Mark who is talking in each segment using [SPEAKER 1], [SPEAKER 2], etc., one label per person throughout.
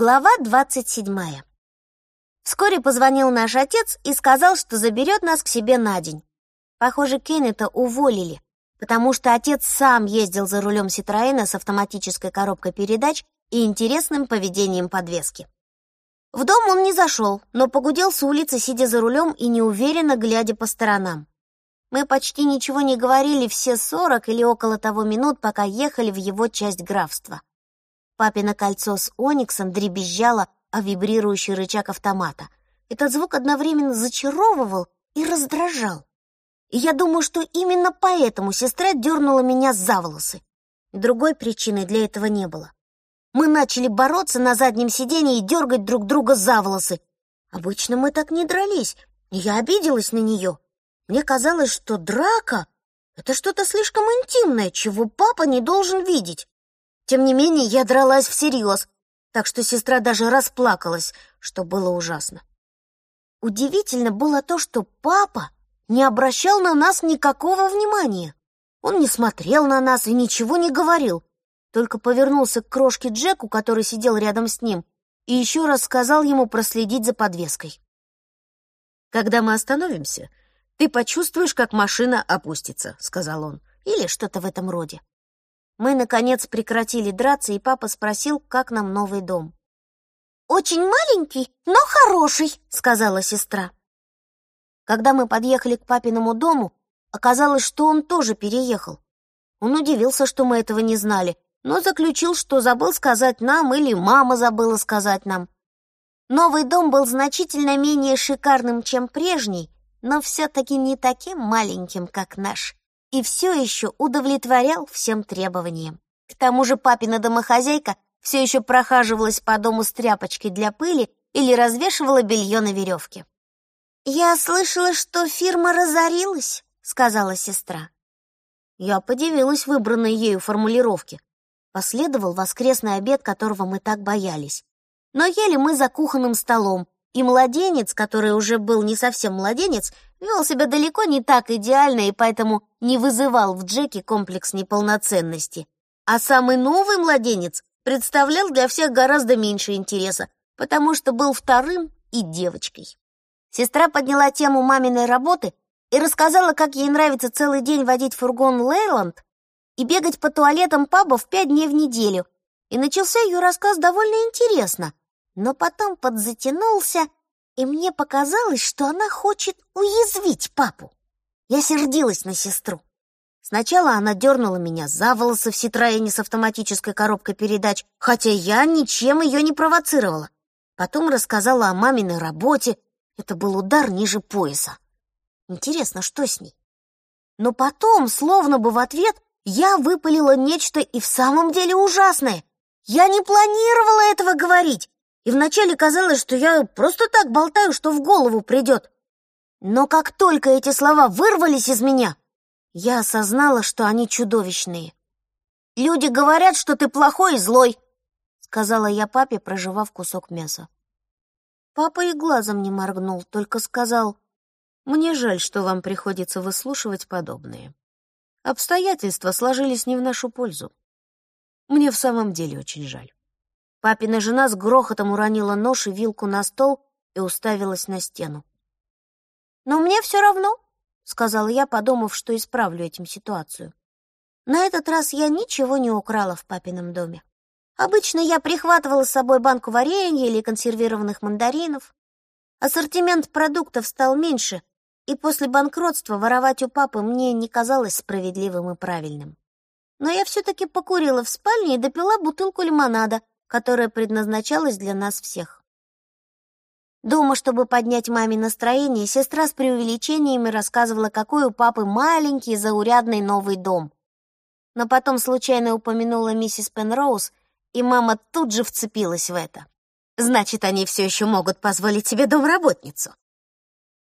[SPEAKER 1] Глава 27. Вскоре позвонил наш отец и сказал, что заберет нас к себе на день. Похоже, Кеннета уволили, потому что отец сам ездил за рулем Ситроэна с автоматической коробкой передач и интересным поведением подвески. В дом он не зашел, но погудел с улицы, сидя за рулем и неуверенно глядя по сторонам. Мы почти ничего не говорили все сорок или около того минут, пока ехали в его часть графства. Папино кольцо с ониксом дребезжало о вибрирующий рычаг автомата. Этот звук одновременно зачаровывал и раздражал. И я думаю, что именно поэтому сестра дернула меня за волосы. Другой причины для этого не было. Мы начали бороться на заднем сиденье и дергать друг друга за волосы. Обычно мы так не дрались, я обиделась на нее. Мне казалось, что драка — это что-то слишком интимное, чего папа не должен видеть. Тем не менее, я дралась всерьез, так что сестра даже расплакалась, что было ужасно. Удивительно было то, что папа не обращал на нас никакого внимания. Он не смотрел на нас и ничего не говорил, только повернулся к крошке Джеку, который сидел рядом с ним, и еще раз сказал ему проследить за подвеской.
[SPEAKER 2] «Когда мы остановимся, ты почувствуешь, как машина опустится», — сказал он,
[SPEAKER 1] или что-то в этом роде. Мы, наконец, прекратили драться, и папа спросил, как нам новый дом. «Очень маленький, но хороший», — сказала сестра. Когда мы подъехали к папиному дому, оказалось, что он тоже переехал. Он удивился, что мы этого не знали, но заключил, что забыл сказать нам или мама забыла сказать нам. Новый дом был значительно менее шикарным, чем прежний, но все-таки не таким маленьким, как наш и все еще удовлетворял всем требованиям. К тому же папина домохозяйка все еще прохаживалась по дому с тряпочкой для пыли или развешивала белье на веревке. «Я слышала, что фирма разорилась», — сказала сестра. Я подивилась выбранной ею формулировке. Последовал воскресный обед, которого мы так боялись. Но ели мы за кухонным столом, и младенец, который уже был не совсем младенец, вел себя далеко не так идеально и поэтому не вызывал в Джеке комплекс неполноценности. А самый новый младенец представлял для всех гораздо меньше интереса, потому что был вторым и девочкой. Сестра подняла тему маминой работы и рассказала, как ей нравится целый день водить фургон Лейланд и бегать по туалетам пабов пять дней в неделю. И начался ее рассказ довольно интересно, но потом подзатянулся, и мне показалось, что она хочет уязвить папу. Я сердилась на сестру. Сначала она дернула меня за волосы в Ситроене с автоматической коробкой передач, хотя я ничем ее не провоцировала. Потом рассказала о маминой работе. Это был удар ниже пояса. Интересно, что с ней? Но потом, словно бы в ответ, я выпалила нечто и в самом деле ужасное. Я не планировала этого говорить, и вначале казалось, что я просто так болтаю, что в голову придет. Но как только эти слова вырвались из меня, я осознала, что они чудовищные. «Люди говорят, что ты плохой и злой», — сказала я папе, проживав кусок мяса. Папа и глазом не моргнул, только сказал,
[SPEAKER 2] «Мне жаль, что вам приходится выслушивать подобные. Обстоятельства сложились не в нашу пользу. Мне в самом деле очень жаль».
[SPEAKER 1] Папина жена с грохотом уронила нож и вилку на стол и уставилась на стену. «Но мне все равно», — сказала я, подумав, что исправлю этим ситуацию. На этот раз я ничего не украла в папином доме. Обычно я прихватывала с собой банку варенья или консервированных мандаринов. Ассортимент продуктов стал меньше, и после банкротства воровать у папы мне не казалось справедливым и правильным. Но я все-таки покурила в спальне и допила бутылку лимонада, которая предназначалась для нас всех. Дома, чтобы поднять маме настроение, сестра с преувеличениями рассказывала, какой у папы маленький заурядный новый дом. Но потом случайно упомянула миссис Пенроуз, и мама тут же вцепилась в это. Значит, они все еще могут позволить себе домработницу.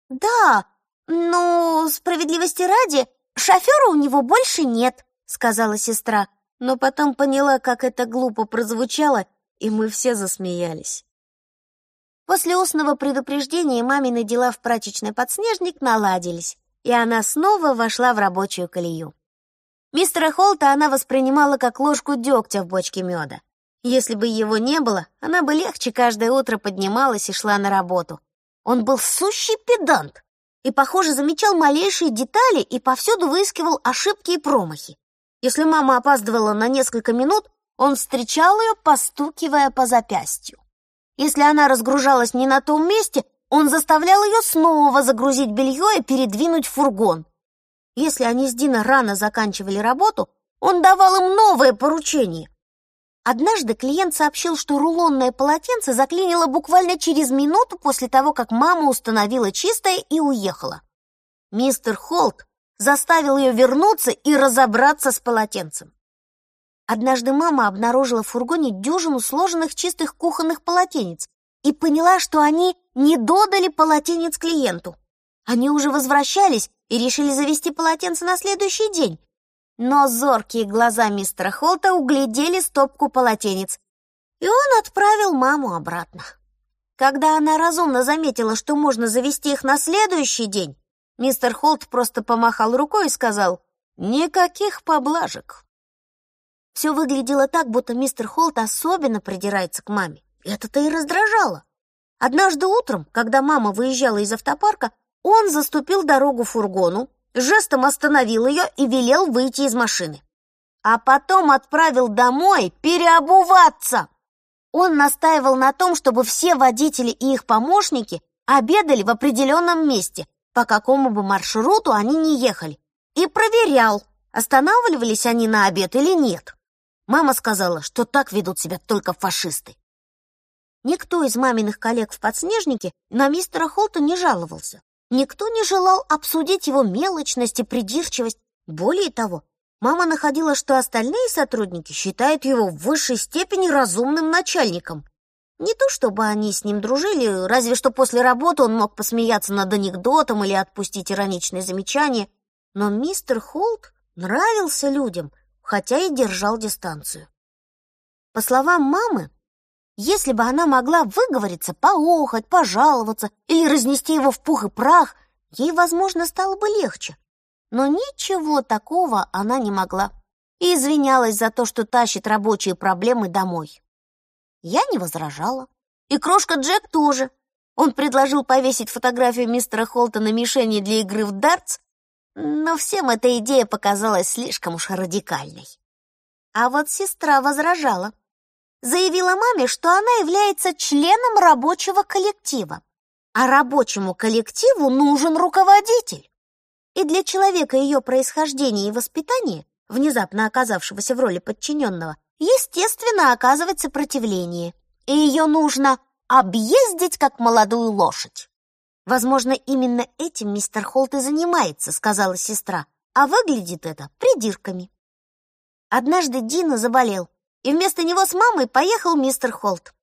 [SPEAKER 1] «Да, но справедливости ради, шофера у него больше нет», — сказала сестра но потом поняла, как это глупо прозвучало, и мы все засмеялись. После устного предупреждения мамины дела в прачечной подснежник наладились, и она снова вошла в рабочую колею. Мистера Холта она воспринимала как ложку дегтя в бочке меда. Если бы его не было, она бы легче каждое утро поднималась и шла на работу. Он был сущий педант и, похоже, замечал малейшие детали и повсюду выискивал ошибки и промахи. Если мама опаздывала на несколько минут, он встречал ее, постукивая по запястью. Если она разгружалась не на том месте, он заставлял ее снова загрузить белье и передвинуть фургон. Если они с Дина рано заканчивали работу, он давал им новое поручение. Однажды клиент сообщил, что рулонное полотенце заклинило буквально через минуту после того, как мама установила чистое и уехала. Мистер Холт заставил ее вернуться и разобраться с полотенцем. Однажды мама обнаружила в фургоне дюжину сложенных чистых кухонных полотенец и поняла, что они не додали полотенец клиенту. Они уже возвращались и решили завести полотенце на следующий день. Но зоркие глаза мистера Холта углядели стопку полотенец, и он отправил маму обратно. Когда она разумно заметила, что можно завести их на следующий день, мистер Холт просто помахал рукой и сказал «Никаких поблажек». Все выглядело так, будто мистер Холт особенно придирается к маме. Это-то и раздражало. Однажды утром, когда мама выезжала из автопарка, он заступил дорогу фургону, жестом остановил ее и велел выйти из машины. А потом отправил домой переобуваться. Он настаивал на том, чтобы все водители и их помощники обедали в определенном месте, по какому бы маршруту они ни ехали, и проверял, останавливались они на обед или нет. Мама сказала, что так ведут себя только фашисты. Никто из маминых коллег в подснежнике на мистера Холта не жаловался. Никто не желал обсудить его мелочность и придирчивость. Более того, мама находила, что остальные сотрудники считают его в высшей степени разумным начальником. Не то чтобы они с ним дружили, разве что после работы он мог посмеяться над анекдотом или отпустить ироничное замечание, но мистер Холт нравился людям, хотя и держал дистанцию. По словам мамы, если бы она могла выговориться, поохать, пожаловаться или разнести его в пух и прах, ей, возможно, стало бы легче. Но ничего такого она не могла и извинялась за то, что тащит рабочие проблемы домой. Я не возражала. И крошка Джек тоже. Он предложил повесить фотографию мистера Холта на мишени для игры в дартс, но всем эта идея показалась слишком уж радикальной. А вот сестра возражала. Заявила маме, что она является членом рабочего коллектива, а рабочему коллективу нужен руководитель. И для человека ее происхождения и воспитания, внезапно оказавшегося в роли подчиненного, естественно, оказывать сопротивление, и ее нужно объездить как молодую лошадь. «Возможно, именно этим мистер Холт и занимается», — сказала сестра, «а выглядит это придирками». Однажды Дина заболел, и вместо него с мамой поехал мистер Холт.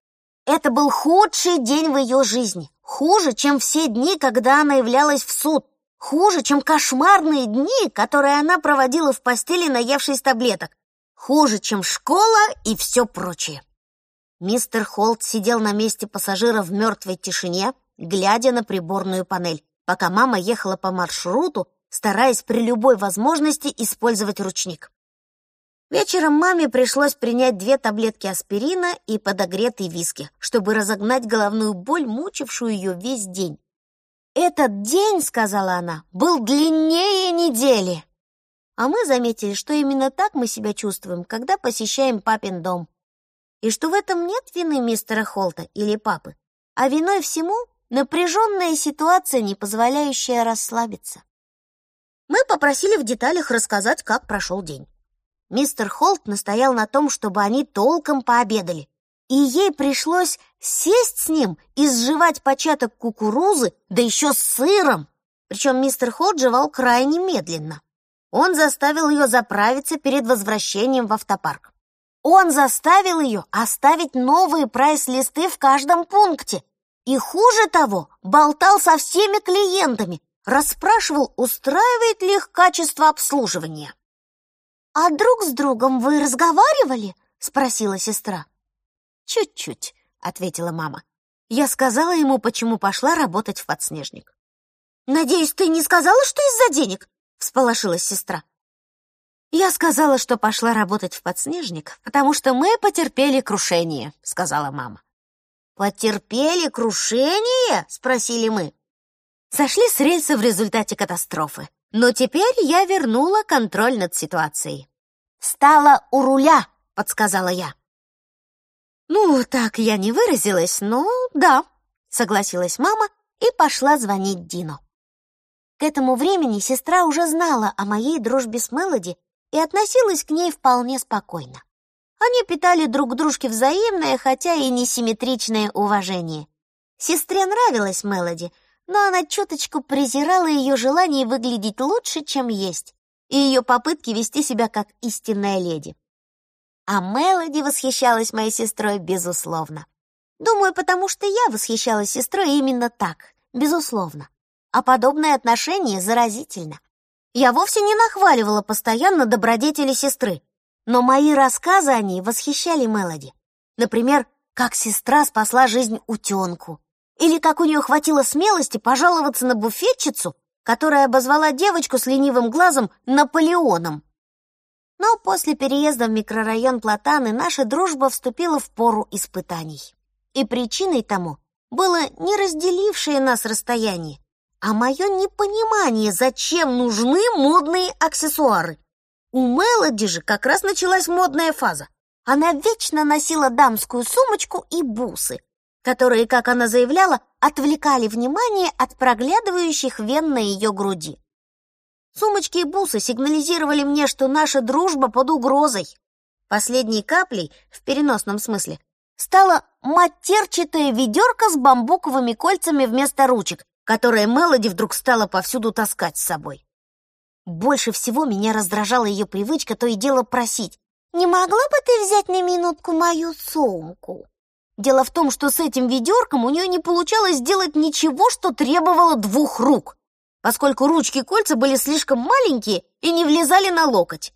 [SPEAKER 1] Это был худший день в ее жизни, хуже, чем все дни, когда она являлась в суд, хуже, чем кошмарные дни, которые она проводила в постели, наевшись таблеток, хуже, чем школа и все прочее. Мистер Холт сидел на месте пассажира в мертвой тишине, глядя на приборную панель, пока мама ехала по маршруту, стараясь при любой возможности использовать ручник. Вечером маме пришлось принять две таблетки аспирина и подогретый виски, чтобы разогнать головную боль, мучившую ее весь день. «Этот день, — сказала она, — был длиннее недели!» А мы заметили, что именно так мы себя чувствуем, когда посещаем папин дом. И что в этом нет вины мистера Холта или папы, а виной всему Напряженная ситуация, не позволяющая расслабиться. Мы попросили в деталях рассказать, как прошел день. Мистер Холт настоял на том, чтобы они толком пообедали, и ей пришлось сесть с ним и сживать початок кукурузы, да еще с сыром. Причем мистер Холт жевал крайне медленно. Он заставил ее заправиться перед возвращением в автопарк. Он заставил ее оставить новые прайс-листы в каждом пункте, и хуже того, болтал со всеми клиентами, расспрашивал, устраивает ли их качество обслуживания. «А друг с другом вы разговаривали?» — спросила сестра. «Чуть-чуть», — ответила мама. Я сказала ему, почему пошла работать в подснежник. «Надеюсь, ты не сказала, что из-за денег?» — всполошилась сестра. «Я сказала, что пошла работать в подснежник, потому что мы потерпели крушение», — сказала мама. «Потерпели крушение?» — спросили мы. Сошли с рельса в результате катастрофы. Но теперь я вернула контроль над ситуацией. «Стала у руля», — подсказала я. «Ну, так я не выразилась, но да», — согласилась мама и пошла звонить Дину. К этому времени сестра уже знала о моей дружбе с Мелоди и относилась к ней вполне спокойно. Они питали друг дружке взаимное, хотя и несимметричное уважение. Сестре нравилась Мелоди, но она чуточку презирала ее желание выглядеть лучше, чем есть, и ее попытки вести себя как истинная леди. А Мелоди восхищалась моей сестрой безусловно. Думаю, потому что я восхищалась сестрой именно так, безусловно. А подобное отношение заразительно. Я вовсе не нахваливала постоянно добродетели сестры, но мои рассказы о ней восхищали Мелоди. Например, как сестра спасла жизнь утенку, или как у нее хватило смелости пожаловаться на буфетчицу, которая обозвала девочку с ленивым глазом Наполеоном. Но после переезда в микрорайон Платаны наша дружба вступила в пору испытаний. И причиной тому было не разделившее нас расстояние, а мое непонимание, зачем нужны модные аксессуары. У Мелоди же как раз началась модная фаза. Она вечно носила дамскую сумочку и бусы, которые, как она заявляла, отвлекали внимание от проглядывающих вен на ее груди. Сумочки и бусы сигнализировали мне, что наша дружба под угрозой. Последней каплей, в переносном смысле, стала матерчатая ведерко с бамбуковыми кольцами вместо ручек, которое Мелоди вдруг стала повсюду таскать с собой. Больше всего меня раздражала ее привычка то и дело просить. «Не могла бы ты взять на минутку мою сумку?» Дело в том, что с этим ведерком у нее не получалось сделать ничего, что требовало двух рук поскольку ручки-кольца были слишком маленькие и не влезали на локоть.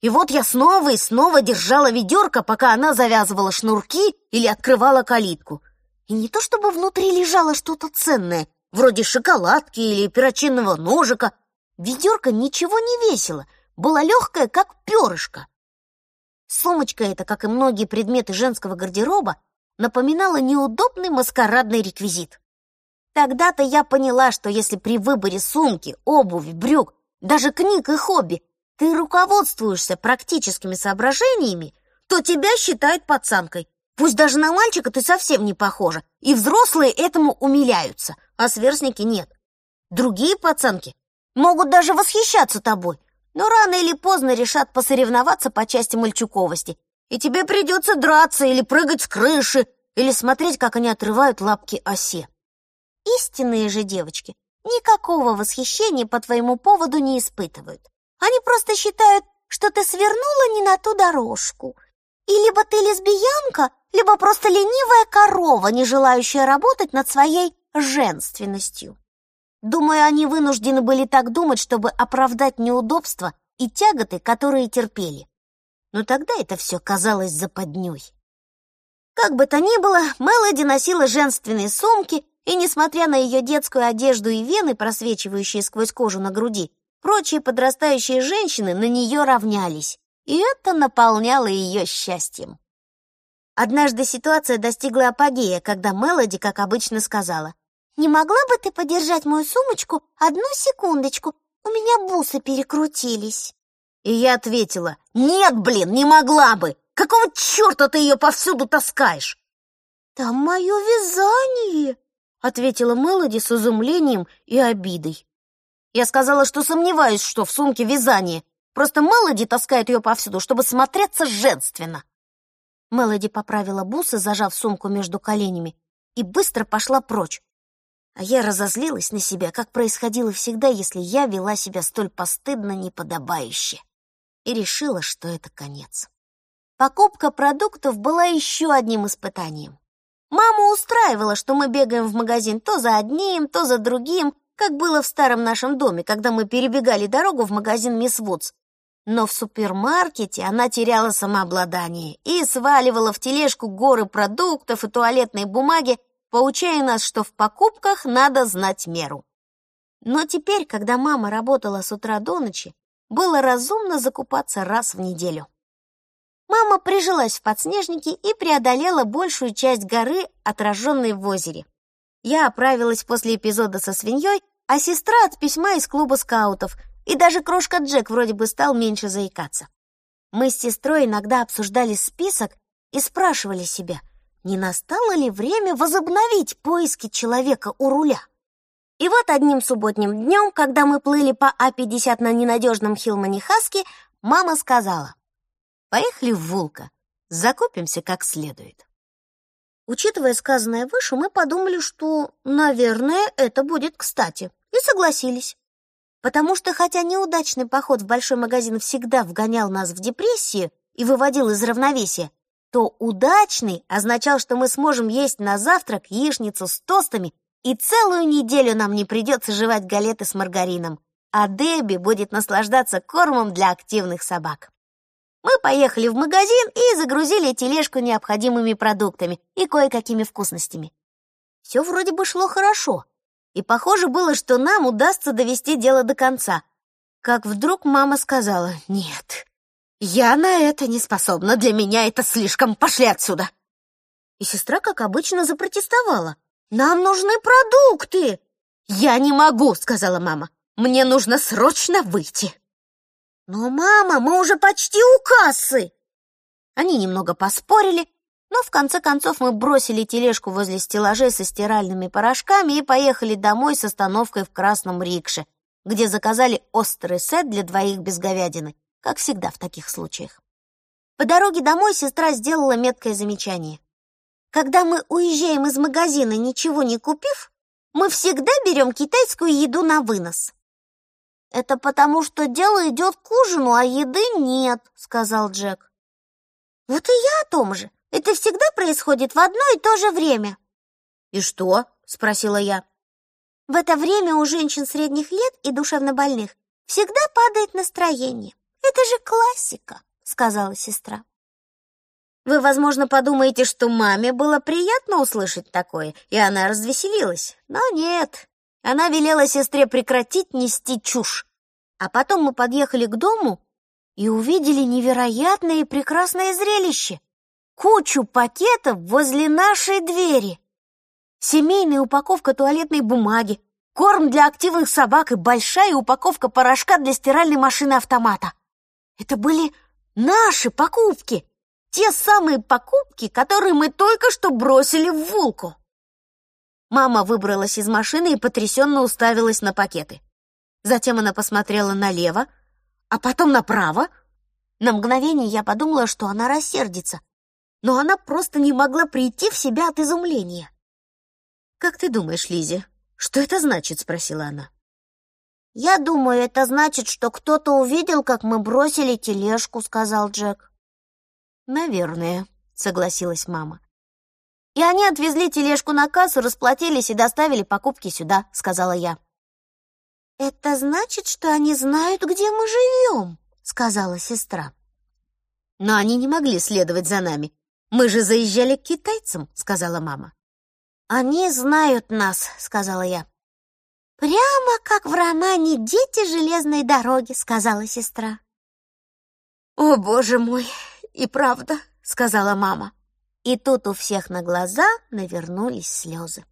[SPEAKER 1] И вот я снова и снова держала ведерко, пока она завязывала шнурки или открывала калитку. И не то чтобы внутри лежало что-то ценное, вроде шоколадки или перочинного ножика. Ведерко ничего не весило, было легкое, как перышко. Сумочка эта, как и многие предметы женского гардероба, напоминала неудобный маскарадный реквизит. Тогда-то я поняла, что если при выборе сумки, обуви, брюк, даже книг и хобби ты руководствуешься практическими соображениями, то тебя считают пацанкой. Пусть даже на мальчика ты совсем не похожа, и взрослые этому умиляются, а сверстники нет. Другие пацанки могут даже восхищаться тобой, но рано или поздно решат посоревноваться по части мальчуковости, и тебе придется драться или прыгать с крыши, или смотреть, как они отрывают лапки осе. Истинные же девочки никакого восхищения по твоему поводу не испытывают. Они просто считают, что ты свернула не на ту дорожку. И либо ты лесбиянка, либо просто ленивая корова, не желающая работать над своей женственностью. Думаю, они вынуждены были так думать, чтобы оправдать неудобства и тяготы, которые терпели. Но тогда это все казалось западней. Как бы то ни было, Мелоди носила женственные сумки и, несмотря на ее детскую одежду и вены, просвечивающие сквозь кожу на груди, прочие подрастающие женщины на нее равнялись, и это наполняло ее счастьем. Однажды ситуация достигла апогея, когда Мелоди, как обычно, сказала, «Не могла бы ты подержать мою сумочку одну секундочку? У меня бусы перекрутились». И я ответила, «Нет, блин, не могла бы! Какого черта ты ее повсюду таскаешь?» «Там мое вязание!» ответила Мелоди с изумлением и обидой. Я сказала, что сомневаюсь, что в сумке вязание. Просто Мелоди таскает ее повсюду, чтобы смотреться женственно. Мелоди поправила бусы, зажав сумку между коленями, и быстро пошла прочь. А я разозлилась на себя, как происходило всегда, если я вела себя столь постыдно неподобающе. И решила, что это конец. Покупка продуктов была еще одним испытанием. Мама устраивала, что мы бегаем в магазин то за одним, то за другим, как было в старом нашем доме, когда мы перебегали дорогу в магазин Мисс Вудс. Но в супермаркете она теряла самообладание и сваливала в тележку горы продуктов и туалетной бумаги, поучая нас, что в покупках надо знать меру. Но теперь, когда мама работала с утра до ночи, было разумно закупаться раз в неделю. Мама прижилась в подснежнике и преодолела большую часть горы, отраженной в озере. Я оправилась после эпизода со свиньей, а сестра от письма из клуба скаутов, и даже крошка Джек вроде бы стал меньше заикаться. Мы с сестрой иногда обсуждали список и спрашивали себя, не настало ли время возобновить поиски человека у руля. И вот одним субботним днем, когда мы плыли по А-50 на ненадежном Хилмане-Хаске, мама сказала, «Поехали в Вулка, закупимся как следует». Учитывая сказанное выше, мы подумали, что, наверное, это будет кстати, и согласились. Потому что, хотя неудачный поход в большой магазин всегда вгонял нас в депрессию и выводил из равновесия, то удачный означал, что мы сможем есть на завтрак яичницу с тостами, и целую неделю нам не придется жевать галеты с маргарином, а Дебби будет наслаждаться кормом для активных собак. Мы поехали в магазин и загрузили тележку необходимыми продуктами и кое-какими вкусностями. Все вроде бы шло хорошо, и похоже было, что нам удастся довести дело до конца. Как вдруг мама сказала «Нет, я на это не способна, для меня это слишком, пошли отсюда!» И сестра, как обычно, запротестовала. «Нам нужны продукты!» «Я не могу», — сказала мама. «Мне нужно срочно выйти». «Но, мама, мы уже почти у кассы!» Они немного поспорили, но в конце концов мы бросили тележку возле стеллажей со стиральными порошками и поехали домой с остановкой в красном рикше, где заказали острый сет для двоих без говядины, как всегда в таких случаях. По дороге домой сестра сделала меткое замечание. Когда мы уезжаем из магазина, ничего не купив, мы всегда берем китайскую еду на вынос. «Это потому, что дело идет к ужину, а еды нет», — сказал Джек. «Вот и я о том же. Это всегда происходит в одно и то же время». «И что?» — спросила я. «В это время у женщин средних лет и душевнобольных всегда падает настроение. Это же классика», — сказала сестра. Вы, возможно, подумаете, что маме было приятно услышать такое, и она развеселилась. Но нет, она велела сестре прекратить нести чушь. А потом мы подъехали к дому и увидели невероятное и прекрасное зрелище. Кучу пакетов возле нашей двери. Семейная упаковка туалетной бумаги, корм для активных собак и большая упаковка порошка для стиральной машины автомата. Это были наши покупки, те самые покупки, которые мы только что бросили в Вулку. Мама выбралась из машины и потрясенно уставилась на пакеты. Затем она посмотрела налево, а потом направо. На мгновение я подумала, что она рассердится, но она просто не могла прийти в себя от изумления. «Как ты думаешь, Лизи, что это значит?» — спросила она. «Я думаю, это значит, что кто-то увидел, как мы бросили тележку», — сказал Джек. «Наверное», — согласилась мама. «И они отвезли тележку на кассу, расплатились и доставили покупки сюда», — сказала я. «Это значит, что они знают, где мы живем», — сказала сестра. «Но они не могли следовать за нами. Мы же заезжали к китайцам», — сказала мама. «Они знают нас», — сказала я. «Прямо как в романе «Дети железной дороги», — сказала сестра. «О, боже мой, и правда», — сказала мама. И тут у всех на глаза навернулись слезы.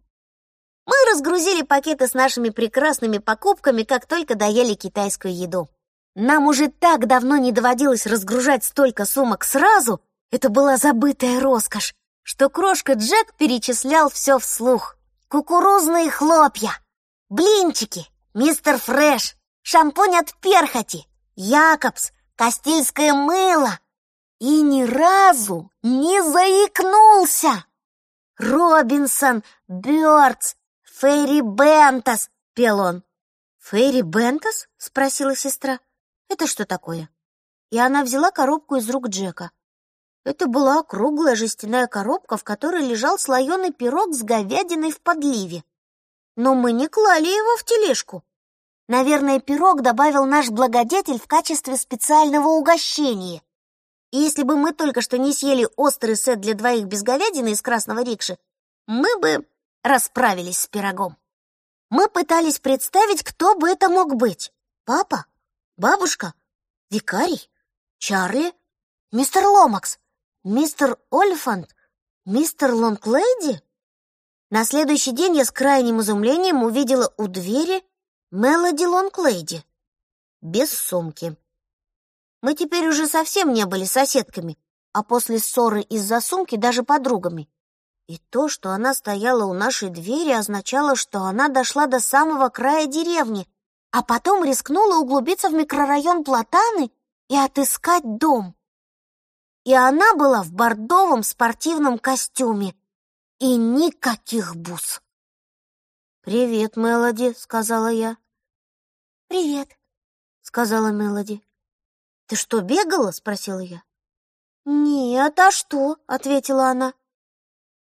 [SPEAKER 1] Мы разгрузили пакеты с нашими прекрасными покупками, как только доели китайскую еду. Нам уже так давно не доводилось разгружать столько сумок сразу, это была забытая роскошь, что крошка Джек перечислял все вслух. Кукурузные хлопья, блинчики, мистер Фреш, шампунь от перхоти, Якобс, Кастильское мыло, и ни разу не заикнулся. Робинсон, Бёрдс, Фейри Бентас, пел он. Фейри Бентас? спросила сестра. Это что такое? И она взяла коробку из рук Джека. Это была круглая жестяная коробка, в которой лежал слоеный пирог с говядиной в подливе. Но мы не клали его в тележку. Наверное, пирог добавил наш благодетель в качестве специального угощения. И если бы мы только что не съели острый сет для двоих без говядины из красного рикши, мы бы расправились с пирогом. Мы пытались представить, кто бы это мог быть. Папа? Бабушка? Викарий? Чарли? Мистер Ломакс? Мистер Олифант? Мистер Лонглейди? На следующий день я с крайним изумлением увидела у двери Мелоди Лонглейди без сумки. Мы теперь уже совсем не были соседками, а после ссоры из-за сумки даже подругами. И то, что она стояла у нашей двери, означало, что она дошла до самого края деревни, а потом рискнула углубиться в микрорайон Платаны и отыскать дом. И она была в бордовом спортивном костюме и никаких бус.
[SPEAKER 2] «Привет, Мелоди», — сказала я.
[SPEAKER 1] «Привет», — сказала Мелоди.
[SPEAKER 2] «Ты что, бегала?» — спросила я.
[SPEAKER 1] «Нет, а что?» — ответила она.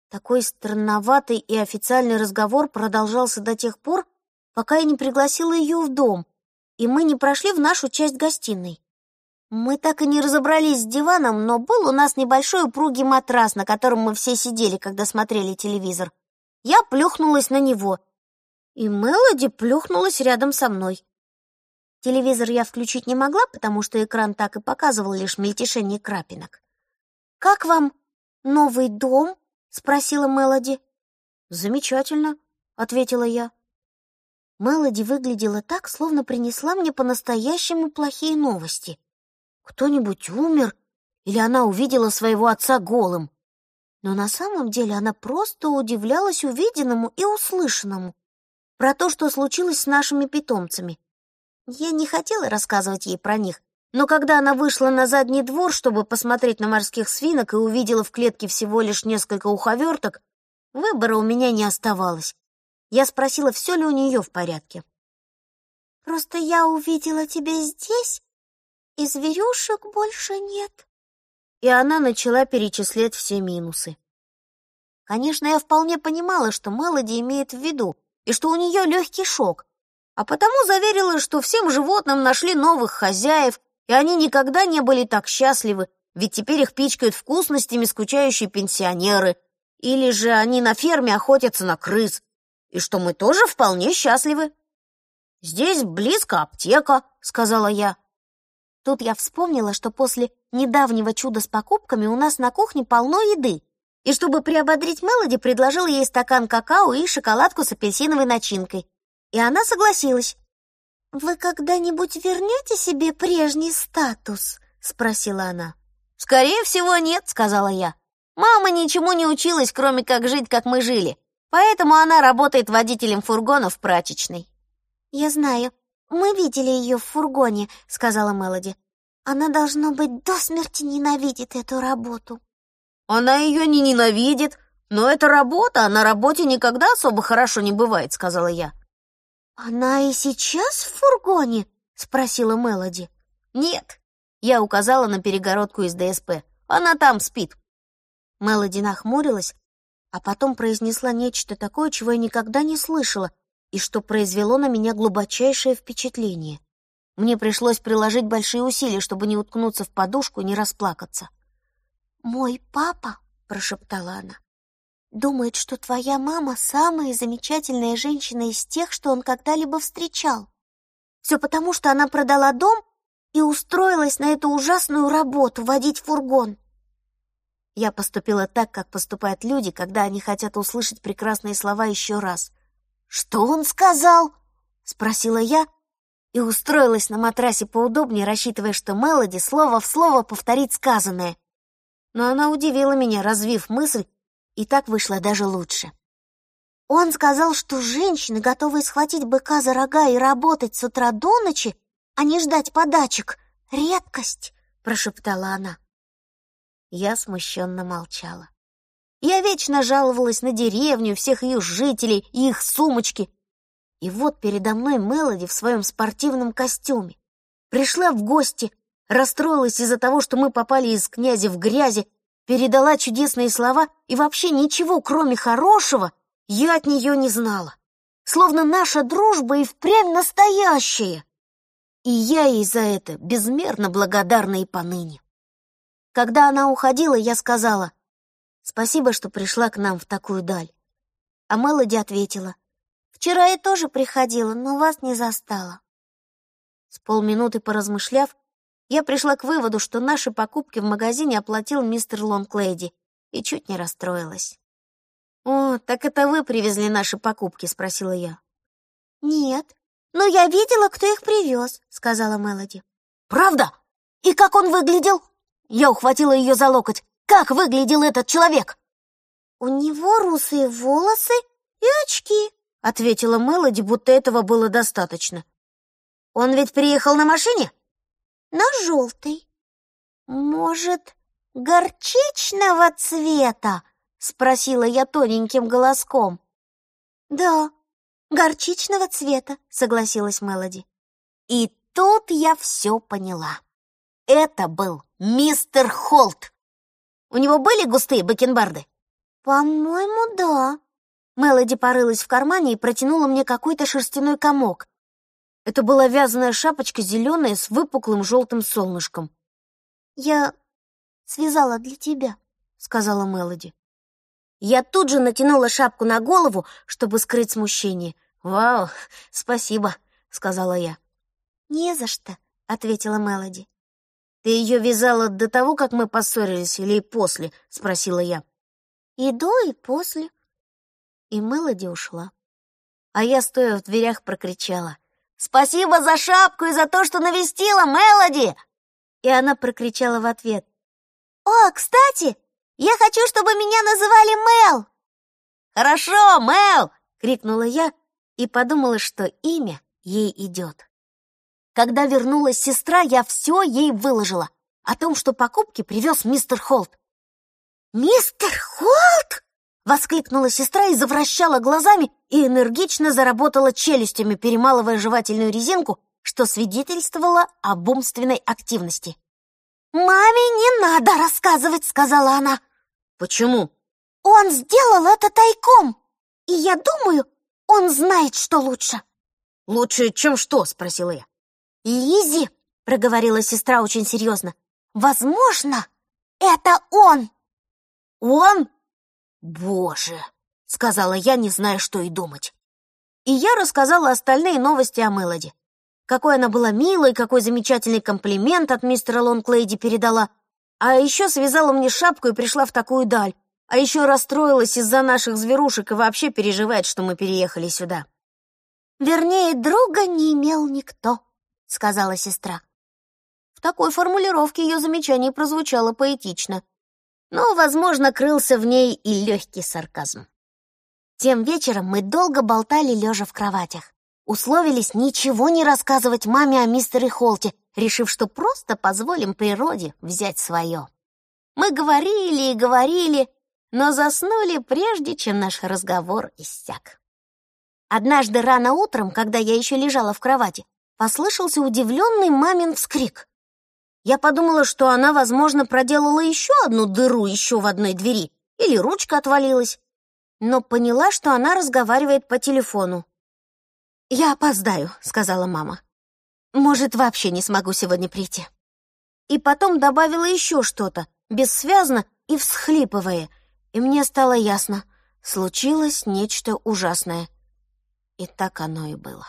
[SPEAKER 2] Такой странноватый и официальный разговор продолжался до тех пор, пока я не пригласила ее в дом, и мы не прошли в нашу часть гостиной. Мы так и не разобрались с диваном, но был у нас небольшой упругий матрас, на котором мы все сидели, когда смотрели телевизор. Я плюхнулась на него, и Мелоди плюхнулась рядом со мной. Телевизор я включить не могла, потому что экран так и показывал лишь мельтешение крапинок.
[SPEAKER 1] «Как вам новый дом?» — спросила Мелоди.
[SPEAKER 2] «Замечательно», — ответила я. Мелоди выглядела так, словно принесла мне по-настоящему плохие новости. Кто-нибудь умер, или она увидела своего отца голым. Но на самом деле она просто удивлялась увиденному и услышанному. Про то, что случилось с нашими питомцами. Я не хотела рассказывать ей про них, но когда она вышла на задний двор, чтобы посмотреть на морских свинок и увидела в клетке всего лишь несколько уховерток, выбора у меня не оставалось. Я спросила, все ли у нее в порядке.
[SPEAKER 1] «Просто я увидела тебя здесь, и зверюшек больше нет».
[SPEAKER 2] И она начала перечислять все минусы. Конечно, я вполне понимала, что Мелоди имеет в виду, и что у нее легкий шок, а потому заверила, что всем животным нашли новых хозяев, и они никогда не были так счастливы, ведь теперь их пичкают вкусностями скучающие пенсионеры, или же они на ферме охотятся на крыс, и что мы тоже вполне счастливы. «Здесь близко аптека», — сказала я. Тут я вспомнила, что после недавнего чуда с покупками у нас на кухне полно еды, и чтобы приободрить Мелоди, предложил ей стакан какао и шоколадку с апельсиновой начинкой. И она согласилась.
[SPEAKER 1] «Вы когда-нибудь вернете себе прежний статус?» — спросила она.
[SPEAKER 2] «Скорее всего, нет», — сказала я. «Мама ничему не училась, кроме как жить, как мы жили, поэтому она работает водителем фургона в прачечной».
[SPEAKER 1] «Я знаю. Мы видели ее в фургоне», — сказала Мелоди. «Она, должно быть, до смерти ненавидит эту работу».
[SPEAKER 2] «Она ее не ненавидит, но это работа, а на работе никогда особо хорошо не бывает», — сказала я.
[SPEAKER 1] «Она и сейчас в фургоне?» — спросила Мелоди.
[SPEAKER 2] «Нет», — я указала на перегородку из ДСП. «Она там спит». Мелоди нахмурилась, а потом произнесла нечто такое, чего я никогда не слышала, и что произвело на меня глубочайшее впечатление. Мне пришлось приложить большие усилия, чтобы не уткнуться в подушку и не расплакаться.
[SPEAKER 1] «Мой папа», — прошептала она, думает, что твоя мама самая замечательная женщина из тех, что он когда-либо встречал. Все потому, что она продала дом и устроилась на эту ужасную работу водить фургон.
[SPEAKER 2] Я поступила так, как поступают люди, когда они хотят услышать прекрасные слова еще раз.
[SPEAKER 1] «Что он сказал?»
[SPEAKER 2] — спросила я и устроилась на матрасе поудобнее, рассчитывая, что Мелоди слово в слово повторит сказанное. Но она удивила меня, развив мысль, и так вышло даже лучше.
[SPEAKER 1] Он сказал, что женщины, готовые схватить быка за рога и работать с утра до ночи, а не ждать подачек, — редкость, — прошептала она.
[SPEAKER 2] Я смущенно молчала. Я вечно жаловалась на деревню, всех ее жителей и их сумочки. И вот передо мной Мелоди в своем спортивном костюме. Пришла в гости, расстроилась из-за того, что мы попали из князя в грязи, передала чудесные слова, и вообще ничего, кроме хорошего, я от нее не знала. Словно наша дружба и впрямь настоящая. И я ей за это безмерно благодарна и поныне. Когда она уходила, я сказала, «Спасибо, что пришла к нам в такую даль». А Мелоди ответила, «Вчера я тоже приходила, но вас не застала». С полминуты поразмышляв, Я пришла к выводу, что наши покупки в магазине оплатил мистер Лонглейди, и чуть не расстроилась. «О, так это вы привезли наши покупки?» — спросила я.
[SPEAKER 1] «Нет, но я видела, кто их привез», — сказала Мелоди.
[SPEAKER 2] «Правда? И как он выглядел?» Я ухватила ее за локоть. «Как выглядел этот человек?»
[SPEAKER 1] «У него русые волосы и очки», — ответила Мелоди, будто этого было достаточно.
[SPEAKER 2] «Он ведь приехал на машине?»
[SPEAKER 1] «На желтый. Может, горчичного цвета?» — спросила я тоненьким голоском. «Да, горчичного цвета», — согласилась Мелоди.
[SPEAKER 2] И тут я все поняла. Это был мистер Холт. У него были густые бакенбарды?
[SPEAKER 1] По-моему, да.
[SPEAKER 2] Мелоди порылась в кармане и протянула мне какой-то шерстяной комок. Это была вязаная шапочка зеленая с выпуклым желтым солнышком.
[SPEAKER 1] «Я связала для тебя», — сказала Мелоди.
[SPEAKER 2] Я тут же натянула шапку на голову, чтобы скрыть смущение. «Вау, спасибо», — сказала я.
[SPEAKER 1] «Не за что», — ответила Мелоди.
[SPEAKER 2] «Ты ее вязала до того, как мы поссорились, или после?» — спросила я.
[SPEAKER 1] «И до, и после». И Мелоди ушла.
[SPEAKER 2] А я, стоя в дверях, прокричала. «Спасибо за шапку и за то, что навестила, Мелоди!» И она прокричала в ответ.
[SPEAKER 1] «О, кстати, я хочу, чтобы меня называли Мел!»
[SPEAKER 2] «Хорошо, Мел!» — крикнула я и подумала, что имя ей идет. Когда вернулась сестра, я все ей выложила о том, что покупки привез мистер Холт.
[SPEAKER 1] «Мистер Холт!»
[SPEAKER 2] — воскликнула сестра и завращала глазами и энергично заработала челюстями, перемалывая жевательную резинку, что свидетельствовало об умственной активности.
[SPEAKER 1] «Маме не надо рассказывать», — сказала она.
[SPEAKER 2] «Почему?»
[SPEAKER 1] «Он сделал это тайком, и я думаю, он знает, что лучше».
[SPEAKER 2] «Лучше, чем что?» — спросила я.
[SPEAKER 1] Лизи, проговорила сестра очень серьезно, возможно, это он.
[SPEAKER 2] Он? Боже, сказала я, не зная, что и думать. И я рассказала остальные новости о Мелоди. Какой она была милой, какой замечательный комплимент от мистера Лонглейди передала. А еще связала мне шапку и пришла в такую даль. А еще расстроилась из-за наших зверушек и вообще переживает, что мы переехали сюда.
[SPEAKER 1] Вернее, друга не имел никто, сказала сестра.
[SPEAKER 2] В такой формулировке ее замечание прозвучало поэтично, но, возможно, крылся в ней и легкий сарказм. Тем вечером мы долго болтали, лежа в кроватях. Условились ничего не рассказывать маме о мистере Холте, решив, что просто позволим природе взять свое. Мы говорили и говорили, но заснули прежде, чем наш разговор иссяк. Однажды рано утром, когда я еще лежала в кровати, послышался удивленный мамин вскрик. Я подумала, что она, возможно, проделала еще одну дыру еще в одной двери или ручка отвалилась, но поняла, что она разговаривает по телефону. «Я опоздаю», — сказала мама. «Может, вообще не смогу сегодня прийти». И потом добавила еще что-то, бессвязно и всхлипывая, и мне стало ясно, случилось нечто ужасное. И так оно и было.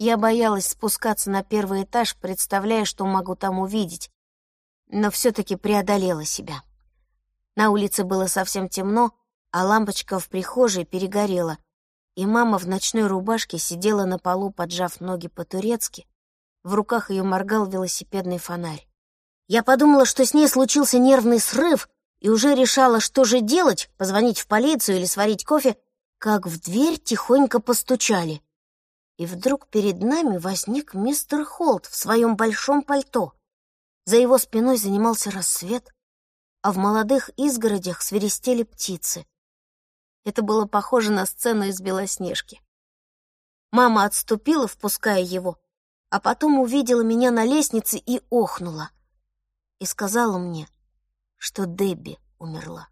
[SPEAKER 2] Я боялась спускаться на первый этаж, представляя, что могу там увидеть, но все-таки преодолела себя. На улице было совсем темно, а лампочка в прихожей перегорела, и мама в ночной рубашке сидела на полу, поджав ноги по-турецки. В руках ее моргал велосипедный фонарь. Я подумала, что с ней случился нервный срыв, и уже решала, что же делать, позвонить в полицию или сварить кофе, как в дверь тихонько постучали и вдруг перед нами возник мистер Холт в своем большом пальто. За его спиной занимался рассвет, а в молодых изгородях свиристели птицы. Это было похоже на сцену из «Белоснежки». Мама отступила, впуская его, а потом увидела меня на лестнице и охнула. И сказала мне, что Дебби умерла.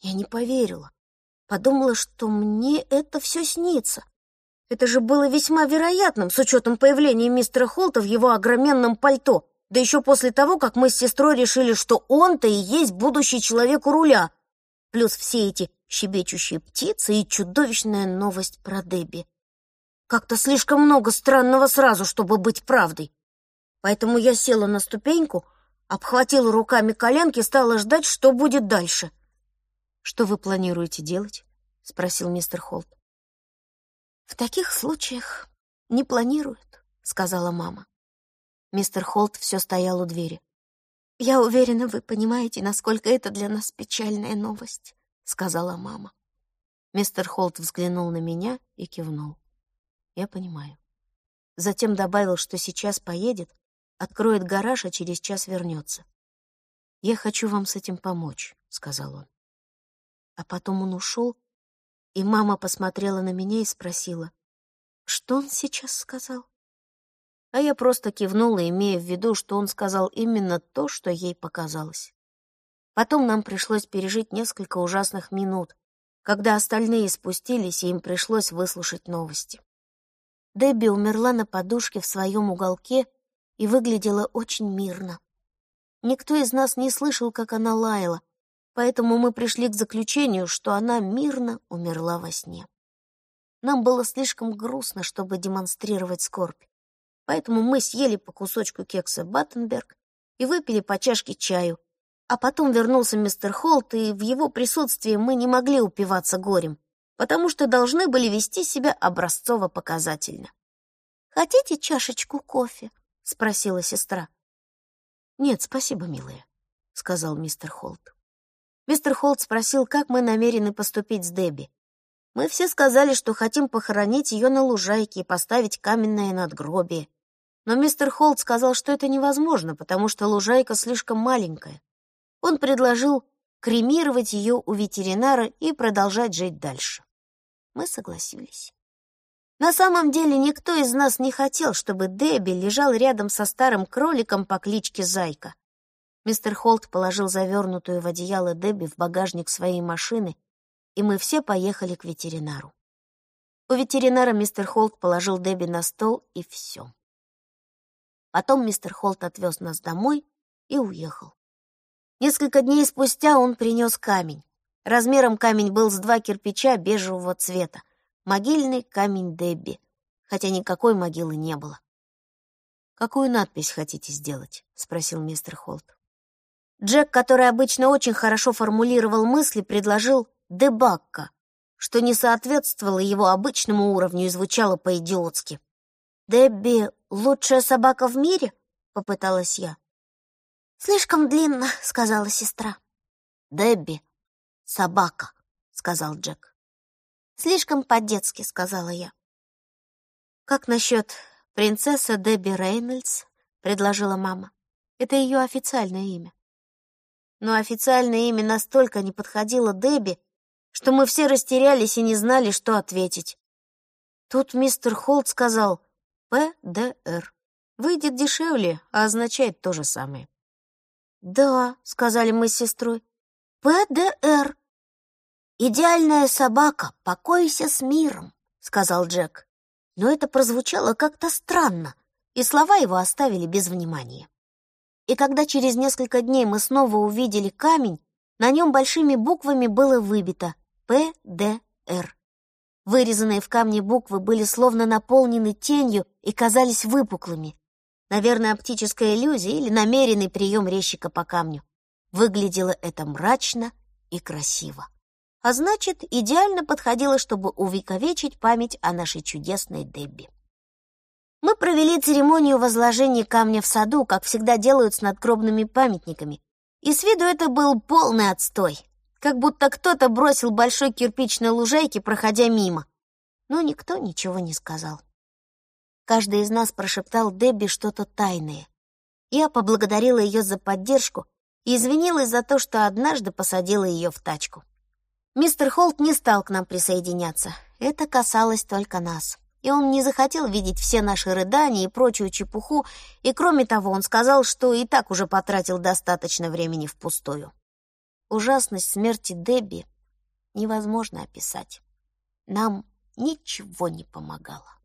[SPEAKER 2] Я не поверила. Подумала, что мне это все снится. Это же было весьма вероятным, с учетом появления мистера Холта в его огроменном пальто, да еще после того, как мы с сестрой решили, что он-то и есть будущий человек у руля. Плюс все эти щебечущие птицы и чудовищная новость про Дебби. Как-то слишком много странного сразу, чтобы быть правдой. Поэтому я села на ступеньку, обхватила руками коленки и стала ждать, что будет дальше.
[SPEAKER 1] «Что вы планируете делать?» — спросил мистер Холт.
[SPEAKER 2] «В таких случаях не планируют», — сказала мама.
[SPEAKER 1] Мистер Холт все стоял у двери.
[SPEAKER 2] «Я уверена, вы понимаете, насколько это для нас печальная новость», — сказала мама.
[SPEAKER 1] Мистер Холт взглянул на меня и кивнул. «Я понимаю». Затем добавил, что сейчас поедет, откроет гараж, а через час вернется. «Я хочу вам с этим помочь», — сказал он. А потом он ушел, и мама посмотрела на меня и спросила, «Что он сейчас сказал?» а я просто кивнула, имея в виду, что он сказал именно то, что ей показалось. Потом нам пришлось пережить несколько ужасных минут, когда остальные спустились, и им пришлось выслушать новости. Дебби умерла на подушке в своем уголке и выглядела очень мирно. Никто из нас не слышал, как она лаяла, поэтому мы пришли к заключению, что она мирно умерла во сне. Нам было слишком грустно, чтобы демонстрировать скорбь поэтому мы съели по кусочку кекса Баттенберг и выпили по чашке чаю. А потом вернулся мистер Холт, и в его присутствии мы не могли упиваться горем, потому что должны были вести себя образцово-показательно.
[SPEAKER 2] «Хотите чашечку кофе?» — спросила сестра.
[SPEAKER 1] «Нет, спасибо, милая», — сказал мистер Холт. Мистер Холт спросил, как мы намерены поступить с Дебби. Мы все сказали, что хотим похоронить ее на лужайке и поставить каменное надгробие. Но мистер Холт сказал, что это невозможно, потому что лужайка слишком маленькая. Он предложил кремировать ее у ветеринара и продолжать жить дальше. Мы согласились. На самом деле никто из нас не хотел, чтобы Дебби лежал рядом со старым кроликом по кличке Зайка. Мистер Холт положил завернутую в одеяло Дебби в багажник своей машины, и мы все поехали к ветеринару. У ветеринара мистер Холт положил Дебби на стол, и все. Потом мистер Холт отвез нас домой и уехал. Несколько дней спустя он принес камень. Размером камень был с два кирпича бежевого цвета. Могильный камень Дебби, хотя никакой могилы не было. «Какую надпись хотите сделать?» — спросил мистер Холт. Джек, который обычно очень хорошо формулировал мысли, предложил «дебакка», что не соответствовало его обычному уровню и звучало по-идиотски. «Дебби — лучшая собака в мире?» — попыталась я.
[SPEAKER 2] «Слишком длинно», — сказала сестра.
[SPEAKER 1] «Дебби — собака», — сказал Джек.
[SPEAKER 2] «Слишком по-детски», — сказала я.
[SPEAKER 1] «Как насчет принцесса Дебби Рейнольдс?» — предложила мама. «Это ее официальное имя». Но официальное имя настолько не подходило Дебби, что мы все растерялись и не знали, что ответить. Тут мистер Холт сказал — ПДР. Выйдет дешевле, а означает то же самое.
[SPEAKER 2] «Да», — сказали мы с сестрой, — «ПДР». «Идеальная собака, покойся с миром», — сказал Джек. Но это прозвучало как-то странно, и слова его оставили без внимания. И когда через несколько дней мы снова увидели камень, на нем большими буквами было выбито «ПДР». Вырезанные в камне буквы были словно наполнены тенью и казались выпуклыми. Наверное, оптическая иллюзия или намеренный прием резчика по камню. Выглядело это мрачно и красиво. А значит, идеально подходило, чтобы увековечить память о нашей чудесной Дебби. Мы провели церемонию возложения камня в саду, как всегда делают с надгробными памятниками. И с виду это был полный отстой как будто кто-то бросил большой кирпич на лужайке, проходя мимо. Но никто ничего не сказал. Каждый из нас прошептал Дебби что-то тайное. Я поблагодарила ее за поддержку и извинилась за то, что однажды посадила ее в тачку. Мистер Холт не стал к нам присоединяться. Это касалось только нас. И он не захотел видеть все наши рыдания и прочую чепуху, и кроме того, он сказал, что и так уже потратил достаточно времени впустую. Ужасность смерти Дебби невозможно описать. Нам ничего не помогало.